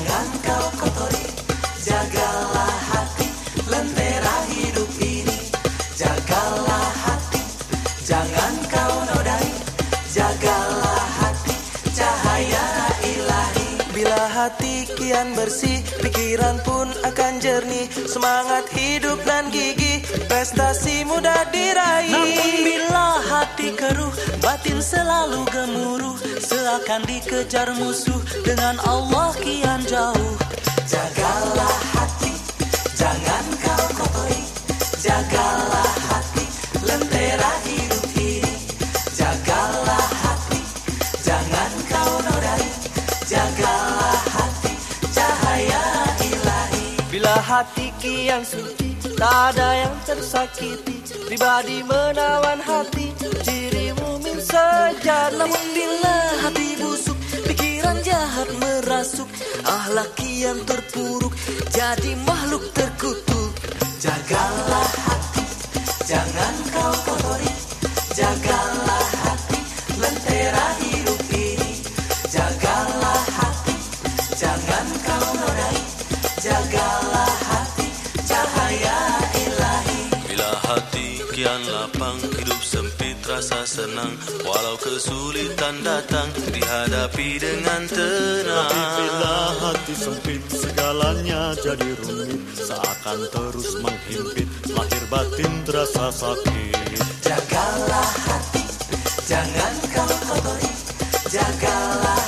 jangan kau kotori Jagalah hati lentera hidup ini. Jagalah hati jangan kau nodai. Jagalah hati cahaya ilahi. Bila hati kian bersih pikiran pun akan jernih. Semangat hidup dan gigi, prestasi mudah diraih. Namun bila hati keruh Batin selalu gemuruh. Seakan dikejar musuh Dengan Allah kian jauh. Jagalah hati Jangan kau kotori. Jagalah hati Lentera hidup ini. Jagalah hati Jangan kau nodai. Jagalah hati Cahaya ilahi. Bila hati kian suci Tak ada yang tersakiti Pribadi menawan hati. Ciri mumin sejati Namun bila hati busuk Pikiran jahat merasuk. Ahlak kian terpuruk Jadi makhluk terkutuk. Jagalah hati Jangan kau kotori. Jagalah hati Lentera hidup ini. Jagalah hati Jangan kau nodai Jagalah kian lapang Hidup sempit rasa senang. Walau kesulitan datang Dihadapi dengan tenang. Bila hati sempit segalanya jadi rumit. Seakan terus menghimpit Lahir batin terasa sakit. Jagalah hati, jangan kau kotori. Jagalah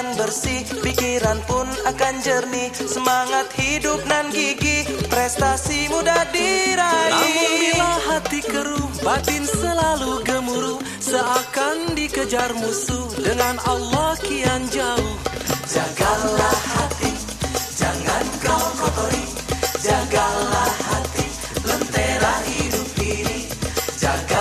hati kian bersih, pikiran pun akan jernih. Semangat hidup nan gigih, prestasi mudah diraih. Namun bila hati keruh Batin selalu gemuruh Seakan dikejar musuh Dengan Allah kian jauh Jagalah hati, jangan kau kotori. Jagalah hati, lentera hidup ini. Jagalah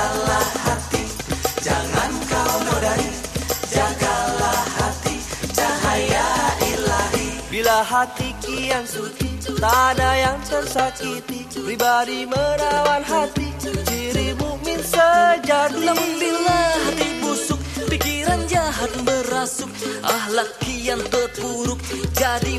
Bila hati kian suci Tak ada yang tersakiti Pribadi merawat hati Ciri mukmin sejati. Namun bila hati busuk, pikiran jahat merasuk, ahlak kian terpuruk, jadi